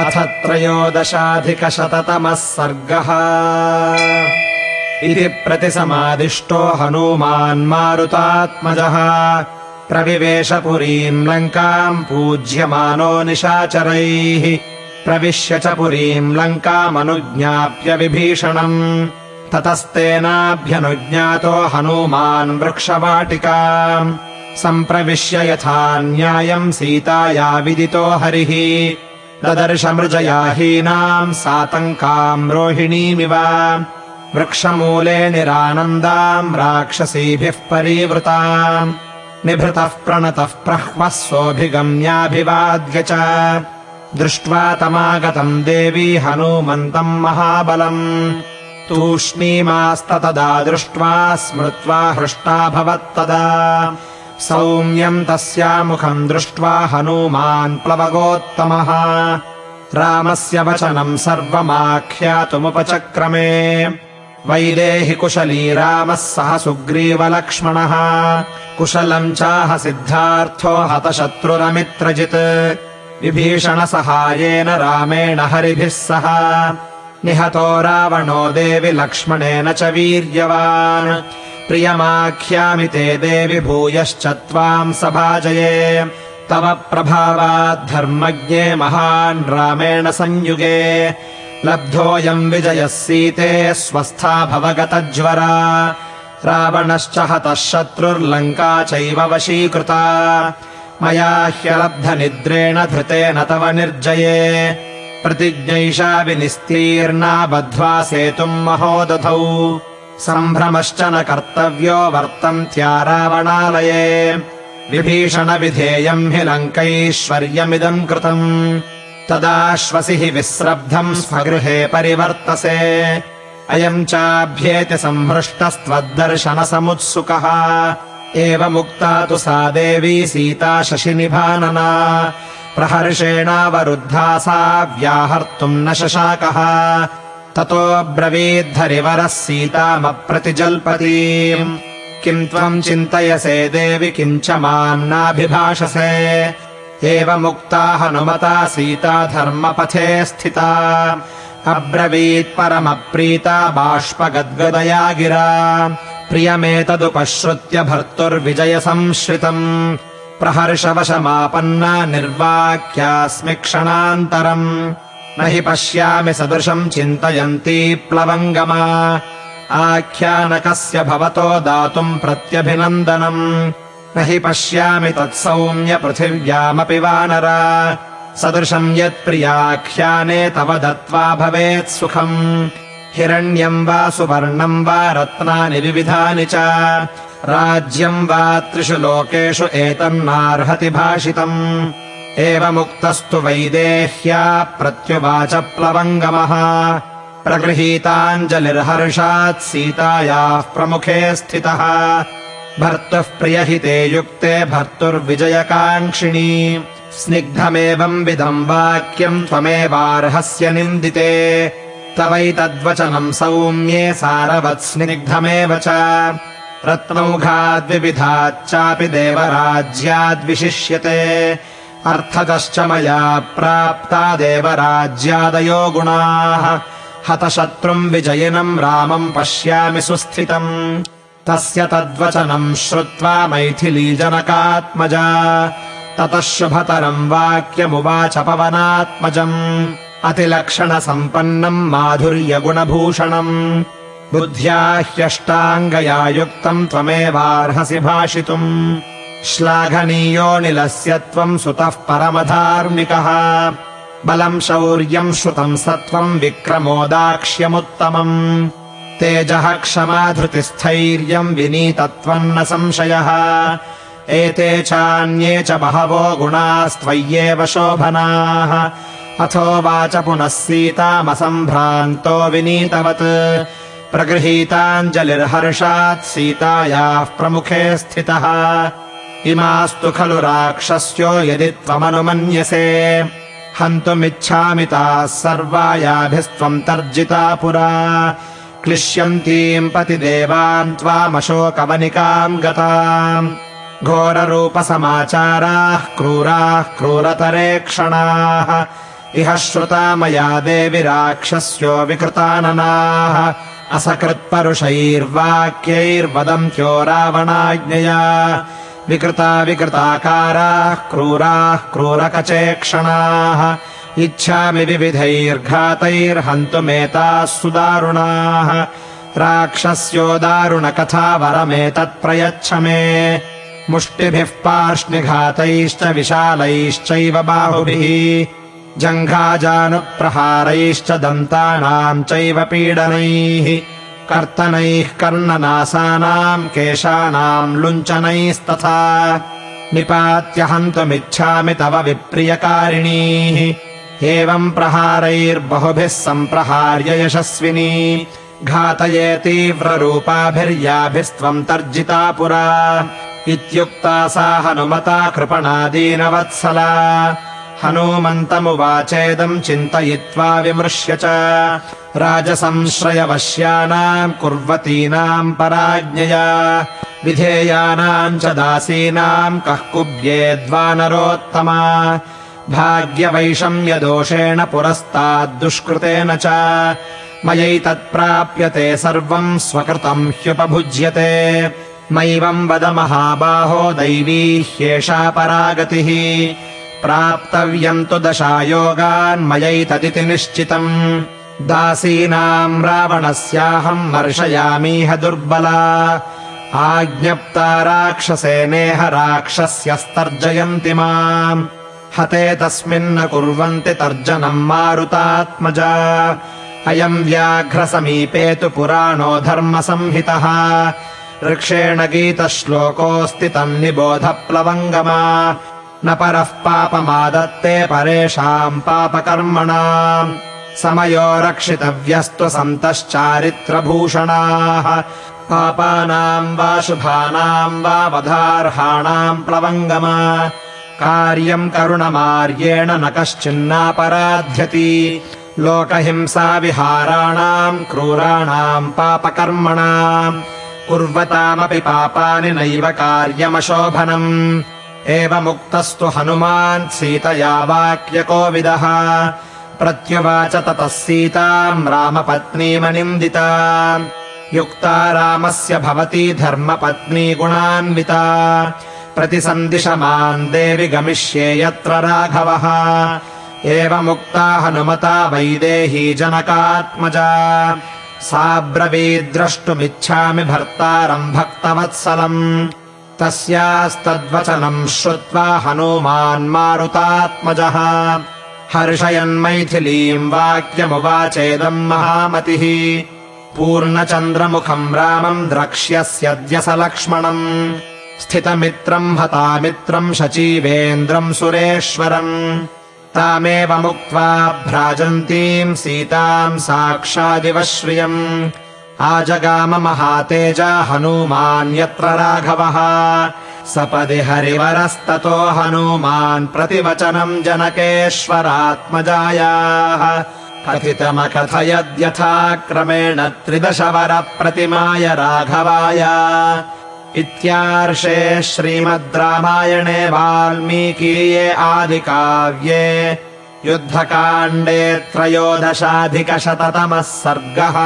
अथ त्रयोदशाधिकशततमः सर्गः इति प्रतिसमादिष्टो हनूमान् मारुतात्मजः प्रविवेशपुरीम् लङ्काम् पूज्यमानो निशाचरैः प्रविश्य च पुरीम् लङ्कामनुज्ञाप्य विभीषणम् ततस्तेनाभ्यनुज्ञातो हनूमान् वृक्षवाटिका सम्प्रविश्य यथा न्यायम् सीताया विदितो हरिः ददर्शमृजयाहीनाम् सातङ्काम् रोहिणीमिव। वृक्षमूले निरानन्दाम् राक्षसीभिः परीवृताम्। निभृतः प्रणतः प्रह्वः सोऽभिगम्याभिवाद्य च। दृष्ट्वा तमागतम् देवी हनूमन्तम् महाबलम्। तूष्णीमास्ततदा दृष्ट्वा स्मृत्वा हृष्टाभवत्तदा सौम्यम् तस्यामुखम् दृष्ट्वा हनूमान् प्लवगोत्तमः। रामस्य वचनम् सर्वमाख्यातुमुपचक्रमे। वैदेहि कुशली रामः सह सुग्रीवलक्ष्मणः। कुशलम् चाह सिद्धार्थो हतशत्रुरमित्रजित्। विभीषणसहायेन रामेण हरिभिः सह। निहतो रावणो देवि लक्ष्मणेन च वीर्यवान् प्रियमाख्यामि ते देवि भूयश्च त्वाम् सभाजये। तव प्रभावाद्धर्मज्ञे महान् रामेण संयुगे। लब्धोऽयम् विजयः सीते स्वस्था भवगतज्वरा। रावणश्च हतः शत्रुर्लङ्का चैव वशीकृता। मया ह्यलब्धनिद्रेण धृतेन तव निर्जये। प्रतिज्ञैषा विनिस्तीर्णा बद्ध्वा सेतुम् महोदधौ सम्भ्रमश्च न कर्तव्यो वर्तन्त्या रावणालये। विभीषणविधेयम् हि लङ्कैश्वर्यमिदम् कृतम्। तदाश्वसि हि विस्रब्धम् स्वगृहे परिवर्तसे। अयम् चाभ्येति संहृष्टस्त्वद्दर्शनसमुत्सुकः। एवमुक्ता तु सा देवी सीता शशिनिभानना। प्रहर्षेणावरुद्धा सा व्याहर्तुम् न शशाकः ततो ब्रवीद्धरिवरः सीतामप्रतिजल्पतीम्। किम् त्वम् चिन्तयसे देवि किम् च माम् नाभिभाषसे। एवमुक्ता हनुमता सीता धर्मपथे स्थिता। अब्रवीत् परमप्रीता बाष्पगद्गदया गिरा। प्रियमेतदुपश्रुत्य भर्तुर्विजयसंश्रितम्। प्रहर्षवशमापन्ना निर्वाक्यास्मि क्षणान्तरम् न हि पश्यामि सदृशम् चिन्तयन्ती प्लवङ्गमा। आख्यानकस्य भवतो दातुम् प्रत्यभिनन्दनम्। न हि पश्यामि तत्सौम्य पृथिव्यामपि वानरा। सदृशम् यत्प्रियाख्याने तव दत्त्वा भवेत् सुखम्। हिरण्यम् वा सुवर्णम् वा रत्नानि विविधानि च। राज्यम् वा त्रिषु लोकेषु एतन्नार्हति भाषितम् एवमुक्तस्तु वैदेह्या प्रत्युवाच प्लवङ्गमः प्रगृहीताञ्जलिर्हर्षात् सीतायाः प्रमुखे स्थितः। भर्तुः प्रियहिते युक्ते भर्तुर्विजयकाङ्क्षिणी। स्निग्धमेवम् विधम् वाक्यम् त्वमेवार्हस्य निन्दिते। तवैतद्वचनम् सौम्ये सारवत् स्निग्धमेव च। रत्नौघाद्विविधाच्चापि देवराज्याद्विशिष्यते अर्थतश्च मया प्राप्ता देवराज्यादयो गुणाः। हतशत्रुम् विजयिनम् रामम् पश्यामि सुस्थितम्। तस्य तद्वचनम् श्रुत्वा मैथिलीजनकात्मजा। ततः शुभतरम् वाक्यमुवाच पवनात्मजम्। अतिलक्षणसम्पन्नम् माधुर्यगुणभूषणम्। बुद्ध्या ह्यष्टाङ्गया युक्तम् त्वमेवार्हसि भाषितुम् श्लाघनीयोऽनिलस्य त्वम् सुतः परमधार्मिकः। बलम् शौर्यम् श्रुतम् सत्त्वम् विक्रमोदाक्ष्यमुत्तमम्। तेजः क्षमा धृतिस्थैर्यम् विनीतत्वम् न संशयः। एते चान्ये च बहवो गुणास्त्वय्येव शोभनाः। अथोवाच पुनः सीतामसम्भ्रान्तो विनीतवत्। प्रगृहीताञ्जलिर्हर्षात् सीतायाः प्रमुखे स्थितः इमास्तु खलु राक्षस्यो यदि त्वमनुमन्यसे। हन्तुमिच्छामि ताः सर्वायाभिस्त्वम् तर्जिता पुरा। क्लिश्यन्तीम् पतिदेवान् त्वामशोकवनिकाम् गताम्। घोररूपसमाचाराः क्रूराः क्रूरतरे क्षणाः। इह श्रुता मया देवि राक्षस्यो विकृताननाः। असकृत्परुषैर्वाक्यैर्वदन्त्यो रावणाज्ञया विकृता विकृताकाराः क्रूराः क्रूरकचेक्षणाः इच्छामि विविधैर्घातैर्हन्तुमेताः सुदारुणाः राक्षस्यो दारुणकथा वरमेतत्प्रयच्छ मे मुष्टिभिः पार्ष्णिघातैश्च विशालैश्चैव बाहुभिः जङ्घाजानुप्रहारैश्च दन्तानाम् चैव पीडनैः कर्तनैः कर्णनासानाम् केशानाम् लुञ्चनैस्तथा निपात्य हन्तुमिच्छामि तव विप्रियकारिणीः। एवम् प्रहारैर्बहुभिः सम्प्रहार्य यशस्विनी। घातये तीव्ररूपाभिर्याभिस्त्वम् तर्जिता पुरा। इत्युक्ता सा हनुमता कृपणादीनवत्सला। हनूमन्तमुवाचेदम् चिन्तयित्वा विमृश्य च राजसंश्रयवश्यानाम् कुर्वतीनाम् पराज्ञया। विधेयानाम् च दासीनाम् कः कुब्येद्वानरोत्तमा भाग्यवैषम्यदोषेण पुरस्ताद्दुष्कृतेन च। मयैतत्प्राप्यते सर्वम् स्वकृतम् ह्युपभुज्यते। मैवम् वद महाबाहो दैवी ह्येषा परागतिः। प्राप्तव्यम् तु दशायोगान्मयैतदिति निश्चितम् दासीनाम् रावणस्याहम् मर्शयामीह दुर्बला। आज्ञप्ता राक्षसेनेह राक्षस्यस्तर्जयन्ति माम्। हते तस्मिन्न कुर्वन्ति तर्जनम् मारुतात्मजा। अयम् व्याघ्रसमीपे तु पुराणो धर्मसंहितः। ऋक्षेण गीतश्लोकोऽस्ति तन्निबोधप्लवङ्गमा न परः पापमादत्ते परेषाम् पापकर्मणाम् समयो रक्षितव्यस्तु सन्तश्चारित्रभूषणाः पापानाम् वा शुभानाम् वा वधार्हाणाम् प्लवङ्गमा। कार्यम् करुणमार्येण न कश्चिन्नापराध्यति। लोकहिंसाविहाराणाम् क्रूराणाम् पापकर्मणाम् कुर्वतामपि पापानि नैव कार्यमशोभनम्। एवमुक्तस्तु हनुमान् सीतया वाक्यकोविदः प्रत्युवाच ततः सीताम् रामपत्नीमनिन्दिता। युक्ता रामस्य भवती धर्मपत्नी गुणान्विता। प्रतिसन्दिश माम् देवि गमिष्ये यत्र राघवः। एवमुक्ता हनुमता वैदेही जनकात्मजा। सा ब्रवीद्रष्टुमिच्छामि भर्तारम् भक्तवत्सलम्। तस्यास्तद्वचनम् श्रुत्वा हनूमान् मारुतात्मजः हर्षयन्मैथिलीम् वाक्यमुवाचेदम् महामतिः। पूर्णचन्द्रमुखम् रामम् द्रक्ष्यस्यद्य स लक्ष्मणम् स्थितमित्रम् हतामित्रम् शचीवेन्द्रम् सुरेश्वरम्। तामेवमुक्त्वा भ्राजन्तीम् सीताम् साक्षादिव श्रियम् आजगाम महातेजा हनूमान् यत्र राघवः सपदि हरिवरस्ततो हनूमान् प्रतिवचनम् जनकेश्वरात्मजायाः। कथितमकथयद्यथा क्रमेण त्रिदशवरप्रतिमाय राघवाय। इत्यार्षे श्रीमद् रामायणे वाल्मीकीये आदिकाव्ये। युद्धकाण्डे त्रयोदशाधिकशततमः सर्गः